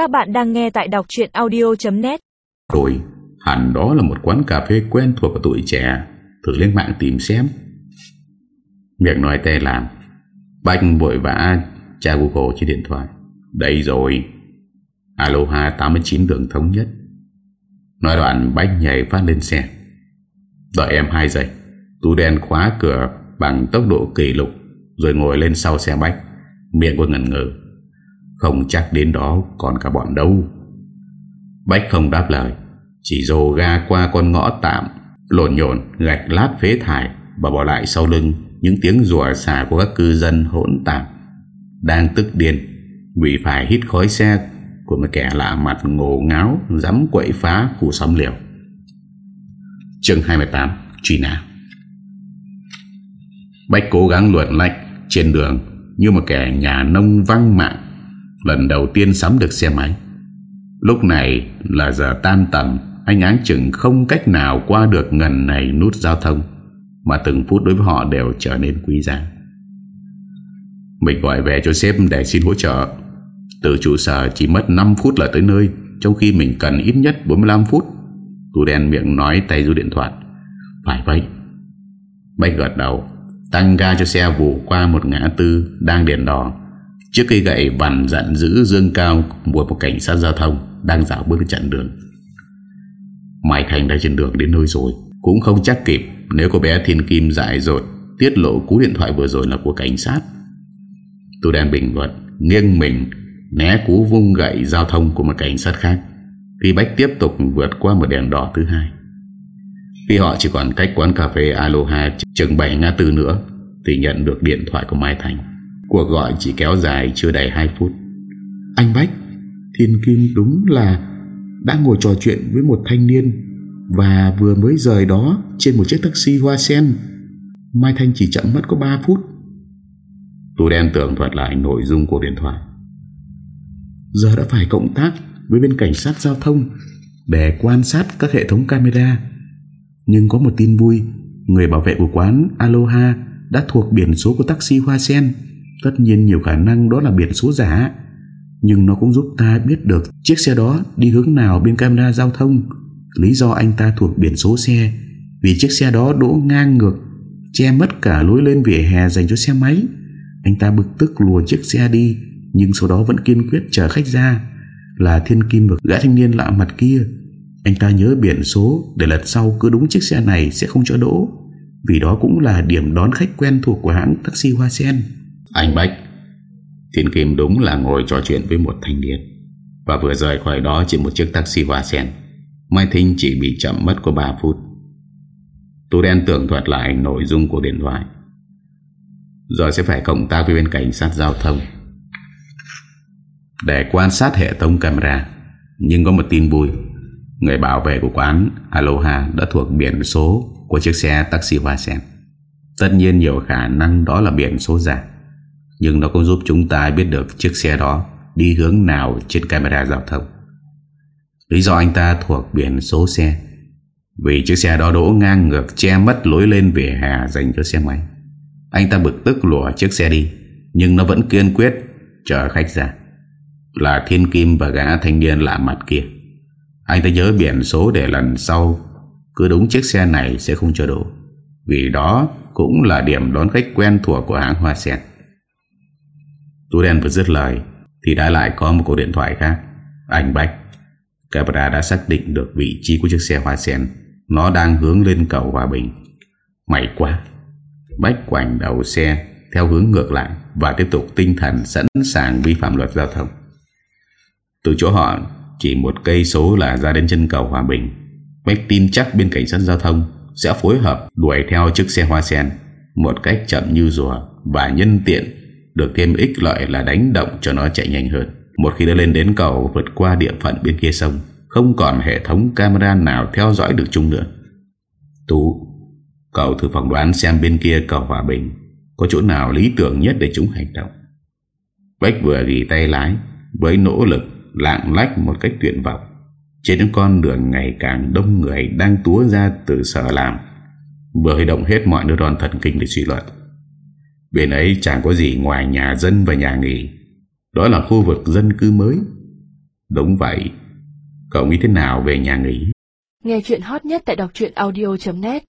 Các bạn đang nghe tại đọc chuyện audio.net Rồi, hẳn đó là một quán cà phê quen thuộc của tuổi trẻ. Thử lên mạng tìm xem. Miệng nói tê làm. Bách vội vã tra Google trên điện thoại. Đây rồi. Aloha 89 đường thống nhất. Nói đoạn Bách nhảy phát lên xe. Đợi em 2 giây. Tú đen khóa cửa bằng tốc độ kỷ lục, Rồi ngồi lên sau xe Bách. Miệng của ngần ngừ không chắc đến đó còn cả bọn đâu. Bách không đáp lời, Chỉ dồ ga qua con ngõ tạm, Lộn nhộn, gạch lát phế thải Và bỏ lại sau lưng Những tiếng rùa xả của các cư dân hỗn tạp. Đang tức điên, Vì phải hít khói xe Của một kẻ lạ mặt ngổ ngáo, Dám quậy phá khu xóm liều. Chương 28 Truy nã Bách cố gắng luận lách trên đường như một kẻ nhà nông văng mạng lần đầu tiên sắm được xe máy. Lúc này là giờ tan tầm, anh áng chừng không cách nào qua được ngần này nút giao thông, mà từng phút đối với họ đều trở nên quý giá. Mình gọi về cho sếp để xin hỗ trợ. Từ trụ sở chỉ mất 5 phút là tới nơi, trong khi mình cần ít nhất 45 phút. Tù đen miệng nói tay du điện thoại. Phải vậy. Bách gật đầu Tăng ga cho xe vụ qua một ngã tư Đang đèn đỏ Trước cây gậy vằn giận giữ dương cao Của một cảnh sát giao thông Đang dạo bước chặn đường. Mai Thành đã trên đường đến nơi rồi. Cũng không chắc kịp, Nếu cô bé Thiên Kim dại rồi Tiết lộ cú điện thoại vừa rồi là của cảnh sát. Tôi đang bình luận Nghiêng mình, Né cú vung gậy giao thông của một cảnh sát khác. Khi Bách tiếp tục vượt qua một đèn đỏ thứ hai. Khi họ chỉ còn cách quán cà phê Aloha chừng 7 ngã tư nữa, Thì nhận được điện thoại của Mai Thành. Cuộc gọi chỉ kéo dài chưa đầy 2 phút. Anh Bách, Thiên Kim đúng là Đã ngồi trò chuyện với một thanh niên Và vừa mới rời đó Trên một chiếc taxi hoa sen. Mai thanh chỉ chậm mất có 3 phút. Tù đen tưởng thuật lại nội dung của điện thoại. Giờ đã phải cộng tác Với bên cảnh sát giao thông Để quan sát các hệ thống camera. Nhưng có một tin vui, Người bảo vệ của quán Aloha Đã thuộc biển số của taxi Hoa Sen. Tất nhiên nhiều khả năng đó là biển số giả, Nhưng nó cũng giúp ta biết được Chiếc xe đó đi hướng nào bên camera giao thông. Lý do anh ta thuộc biển số xe, Vì chiếc xe đó đỗ ngang ngược, Che mất cả lối lên vỉa hè dành cho xe máy. Anh ta bực tức lùa chiếc xe đi, Nhưng sau đó vẫn kiên quyết chờ khách ra, Là thiên kim vực gã thanh niên lạ mặt kia. Anh ta nhớ biển số để lần sau cứ đúng chiếc xe này sẽ không cho đỗ, Vì đó cũng là điểm đón khách quen thuộc của hãng taxi Hoa Sen. Anh Bách. Thiên Kim đúng là ngồi trò chuyện với một thanh niên. Và vừa rời khỏi đó chỉ một chiếc taxi Hoa Sen. Mai Thinh chỉ bị chậm mất có 3 phút. Tú đen tưởng thuật lại nội dung của điện thoại. Rồi sẽ phải cộng tác với bên cảnh sát giao thông. Để quan sát hệ thống camera, Nhưng có một tin vui. Người bảo vệ của quán Aloha đã thuộc biển số của chiếc xe taxi hoa sen. Tất nhiên nhiều khả năng đó là biển số giả. Nhưng nó cũng giúp chúng ta biết được chiếc xe đó đi hướng nào trên camera giao thông. Lý do anh ta thuộc biển số xe vì chiếc xe đó đỗ ngang ngược che mất lối lên vỉa hè dành cho xe máy. Anh ta bực tức lùa chiếc xe đi, nhưng nó vẫn kiên quyết chờ khách ra. Là thiên kim và gã thanh niên lạ mặt kia. Anh ta nhớ biển số để lần sau Cứ đúng chiếc xe này sẽ không cho đổ Vì đó cũng là điểm đón khách quen thuộc của hãng Hoa Sen Tú đen vừa dứt lời, Thì đã lại có một cuộc điện thoại khác. Anh Bách, Camera đã xác định được vị trí của chiếc xe Hoa Sen. Nó đang hướng lên cầu Hòa Bình. May quá. Bách quảnh đầu xe Theo hướng ngược lại Và tiếp tục tinh thần sẵn sàng vi phạm luật giao thông. Từ chỗ họ, chỉ một cây số là ra đến chân cầu Hòa Bình. Bách tin chắc bên cảnh sát giao thông Sẽ phối hợp đuổi theo chiếc xe hoa sen, Một cách chậm như rùa Và nhân tiện được thêm ích lợi là đánh động cho nó chạy nhanh hơn. Một khi đã lên đến cầu, Vượt qua địa phận bên kia sông, Không còn hệ thống camera nào theo dõi được chung nữa. Tú Cậu thử phỏng đoán xem bên kia cầu Hòa Bình Có chỗ nào lý tưởng nhất để chúng hành động. Bách vừa ghi tay lái, Với nỗ lực, lạng lách một cách tuyệt vọng. Trên những con đường ngày càng đông người đang túa ra từ sở làm, vừa huy động hết mọi neuron thần kinh để suy luận. Bên ấy chẳng có gì ngoài nhà dân và nhà nghỉ. Đó là khu vực dân cư mới. Đúng vậy. Cậu nghĩ thế nào về nhà nghỉ? Nghe chuyện hot nhất tại đọc audio.net